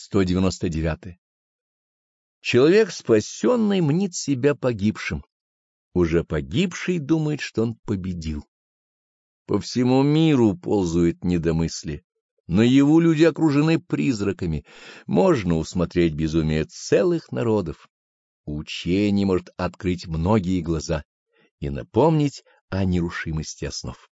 199. Человек спасенный мнит себя погибшим. Уже погибший думает, что он победил. По всему миру ползают недомысли. его люди окружены призраками. Можно усмотреть безумие целых народов. Учение может открыть многие глаза и напомнить о нерушимости основ.